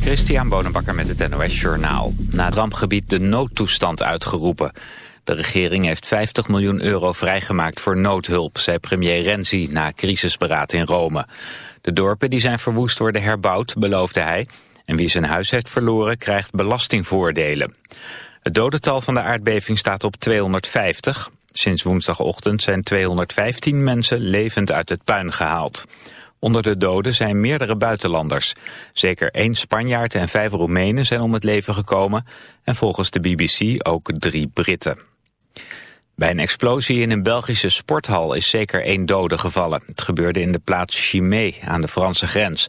Christian Bonenbakker met het NOS Journaal. Na het rampgebied de noodtoestand uitgeroepen. De regering heeft 50 miljoen euro vrijgemaakt voor noodhulp, zei premier Renzi na crisisberaad in Rome. De dorpen die zijn verwoest worden herbouwd, beloofde hij. En wie zijn huis heeft verloren krijgt belastingvoordelen. Het dodental van de aardbeving staat op 250. Sinds woensdagochtend zijn 215 mensen levend uit het puin gehaald. Onder de doden zijn meerdere buitenlanders. Zeker één Spanjaard en vijf Roemenen zijn om het leven gekomen... en volgens de BBC ook drie Britten. Bij een explosie in een Belgische sporthal is zeker één dode gevallen. Het gebeurde in de plaats Chimay aan de Franse grens.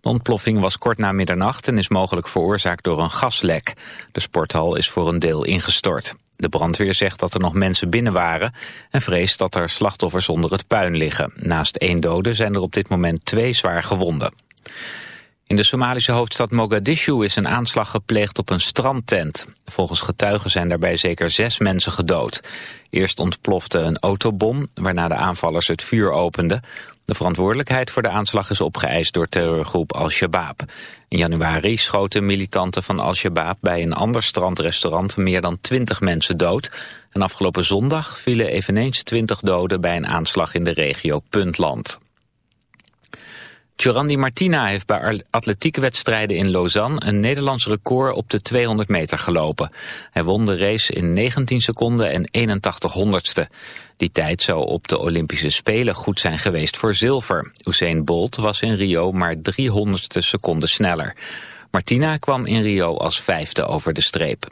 De ontploffing was kort na middernacht en is mogelijk veroorzaakt door een gaslek. De sporthal is voor een deel ingestort. De brandweer zegt dat er nog mensen binnen waren en vreest dat er slachtoffers onder het puin liggen. Naast één dode zijn er op dit moment twee zwaar gewonden. In de Somalische hoofdstad Mogadishu is een aanslag gepleegd op een strandtent. Volgens getuigen zijn daarbij zeker zes mensen gedood. Eerst ontplofte een autobom, waarna de aanvallers het vuur openden. De verantwoordelijkheid voor de aanslag is opgeëist door terreurgroep Al-Shabaab. In januari schoten militanten van Al-Shabaab bij een ander strandrestaurant meer dan twintig mensen dood. En afgelopen zondag vielen eveneens twintig doden bij een aanslag in de regio Puntland. Giorandi Martina heeft bij atletiekwedstrijden in Lausanne een Nederlands record op de 200 meter gelopen. Hij won de race in 19 seconden en 81 honderdste. Die tijd zou op de Olympische Spelen goed zijn geweest voor zilver. Usain Bolt was in Rio maar 300ste seconde sneller. Martina kwam in Rio als vijfde over de streep.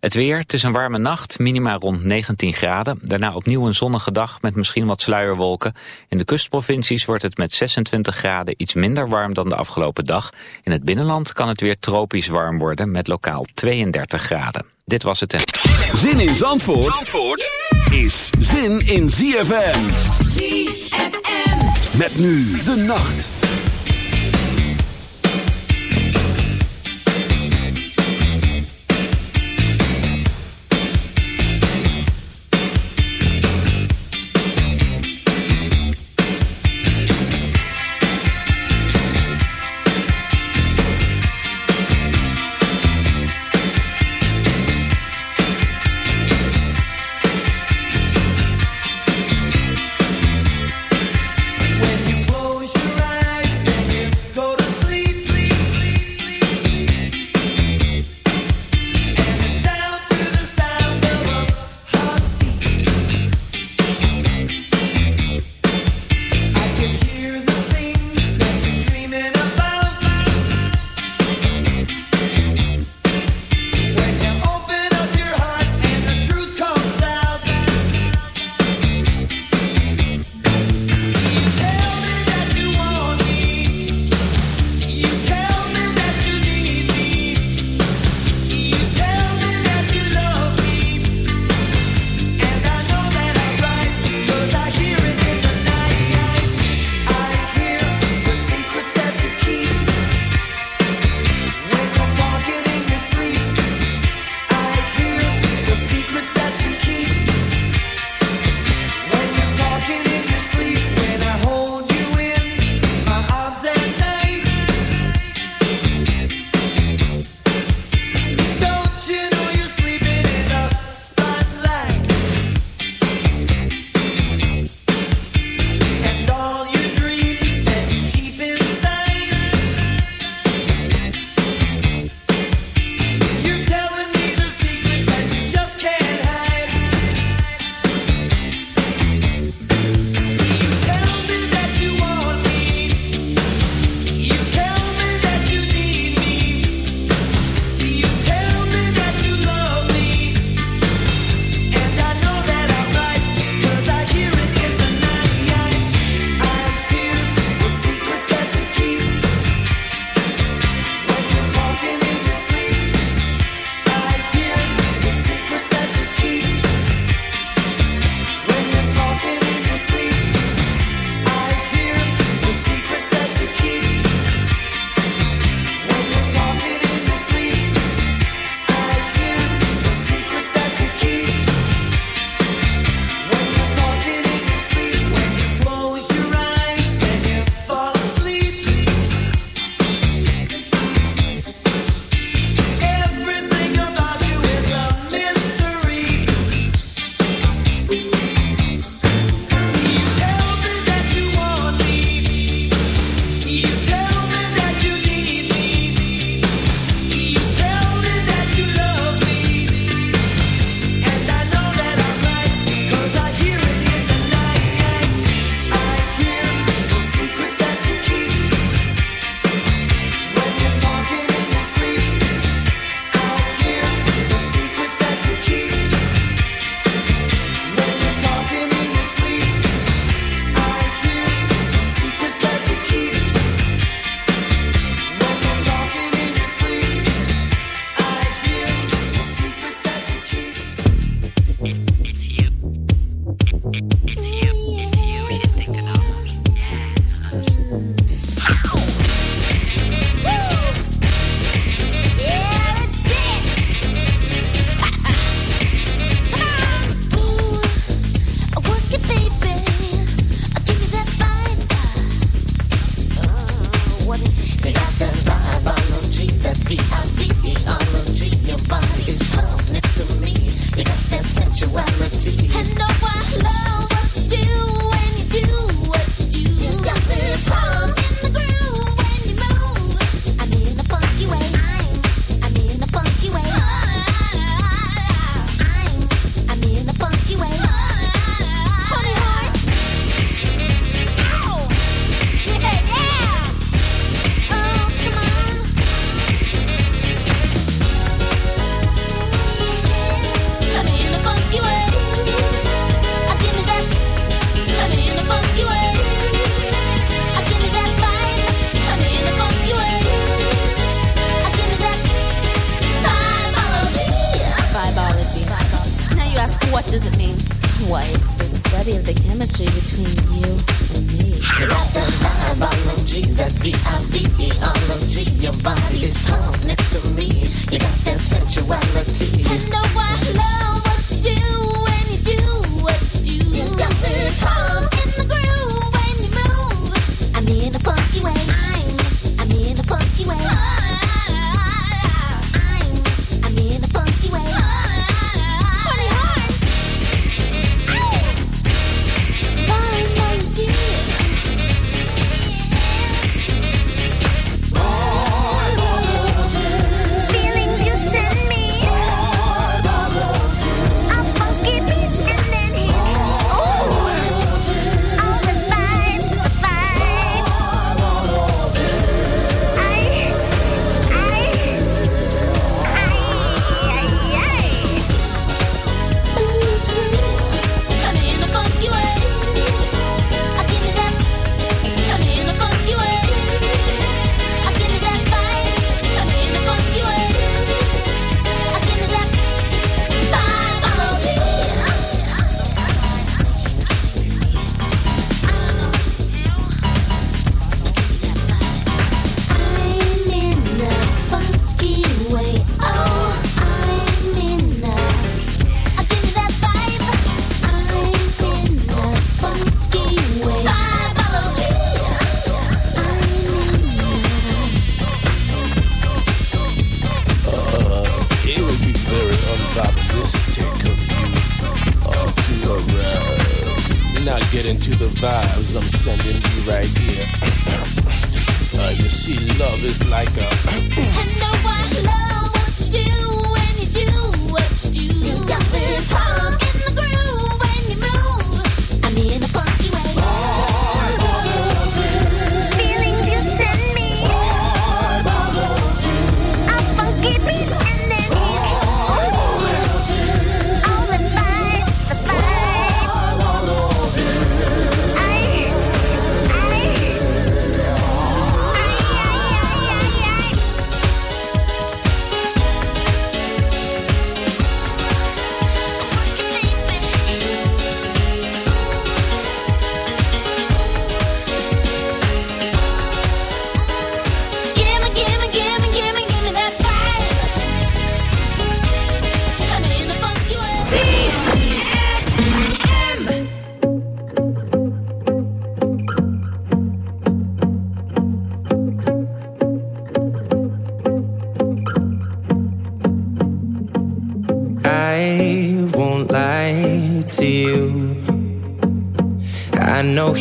Het weer, het is een warme nacht, minima rond 19 graden. Daarna opnieuw een zonnige dag met misschien wat sluierwolken. In de kustprovincies wordt het met 26 graden iets minder warm dan de afgelopen dag. In het binnenland kan het weer tropisch warm worden met lokaal 32 graden. Dit was het. Zin in Zandvoort, Zandvoort is zin in ZFM. ZFM. Met nu de nacht.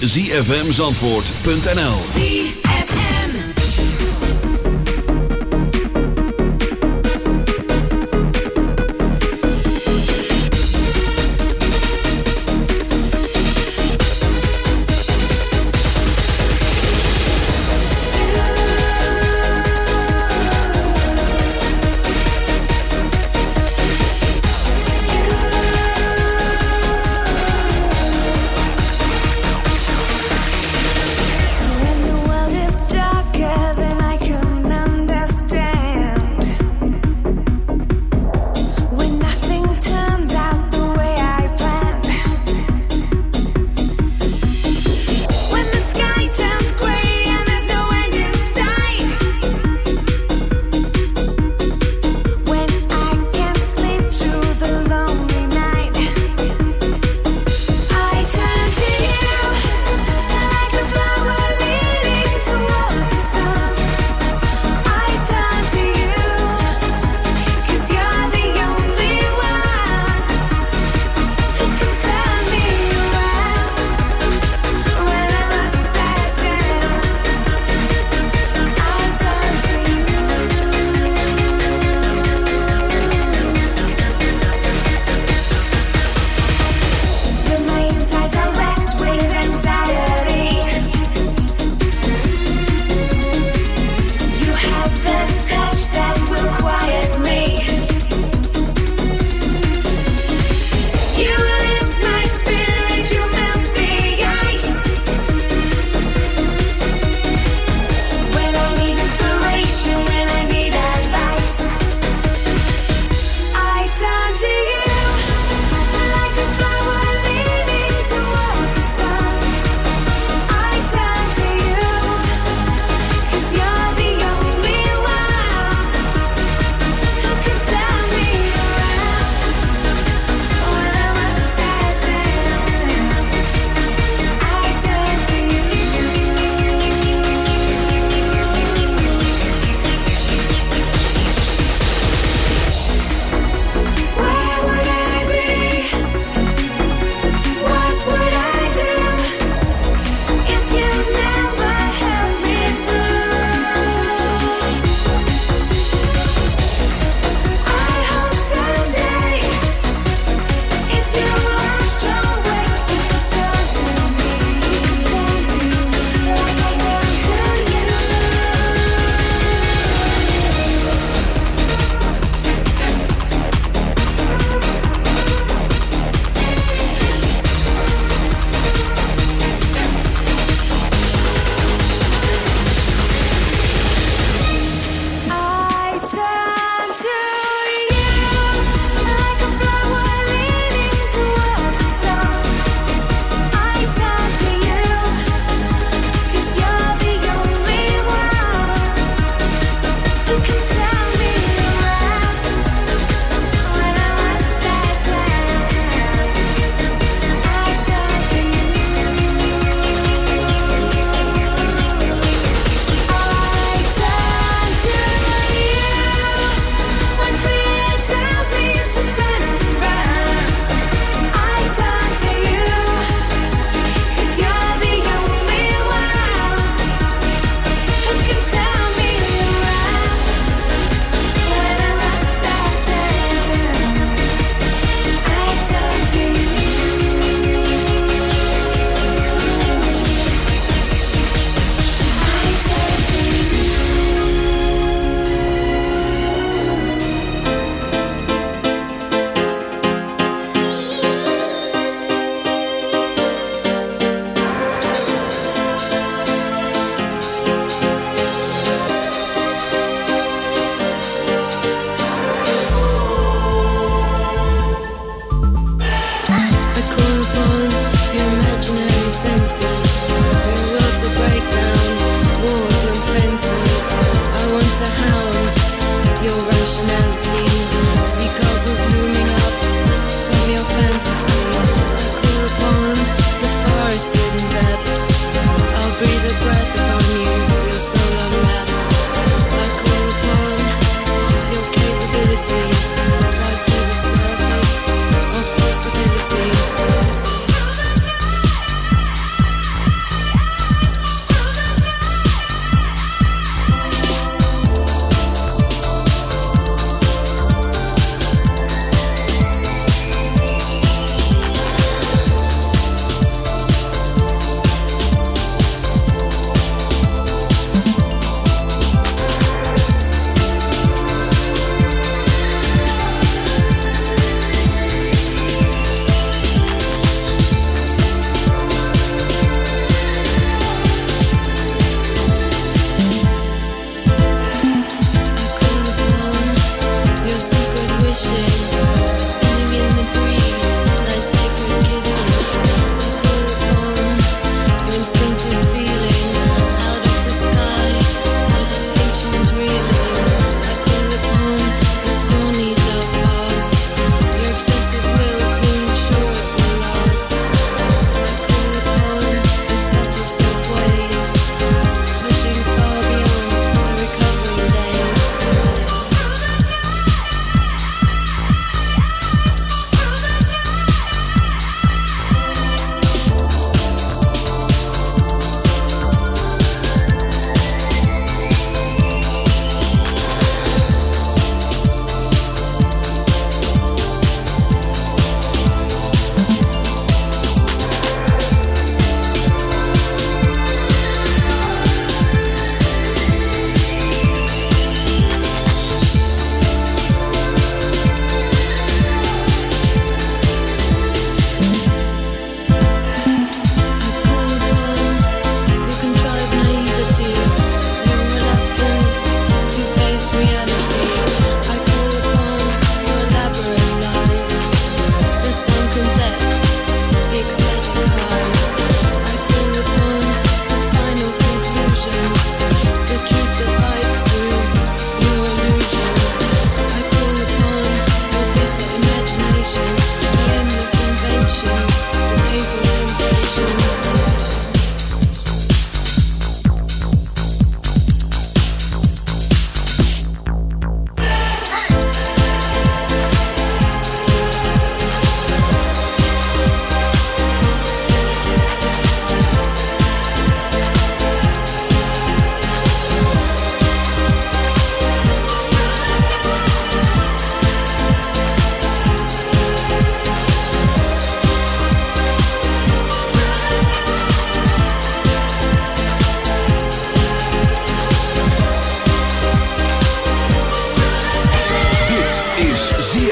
www.zfmzandvoort.nl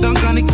dan kan ik